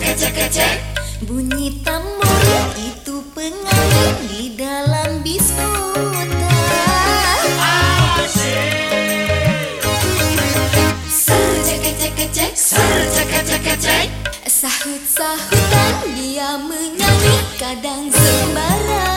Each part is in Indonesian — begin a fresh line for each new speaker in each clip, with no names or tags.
cek kecek, bunyi tambur itu pengamen di dalam biskuta seru cek cek cek seru cek. Cek sahut sahutan dia menyanyi kadang sembarang.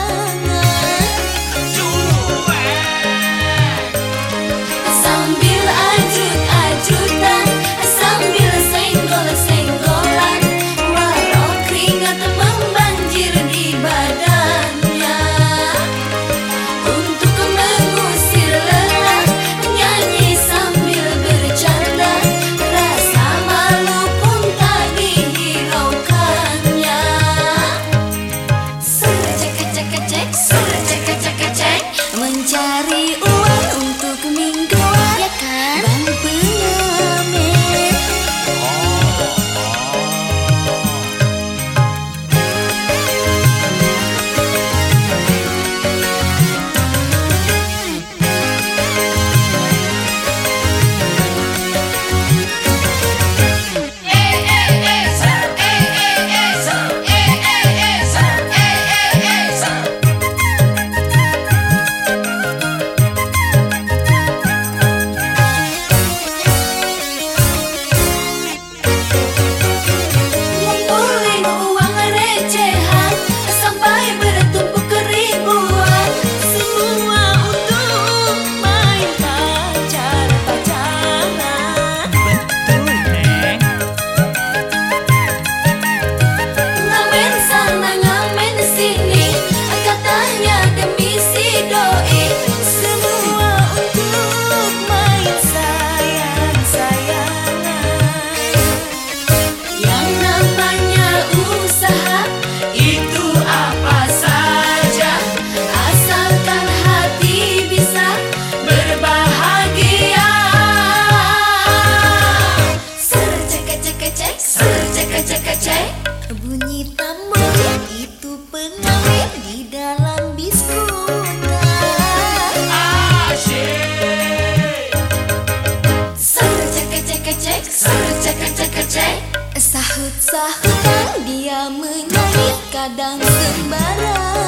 hitammu itu pengawet di dalam biskut. Sahut-sahutan dia menyanyi kadang sembarang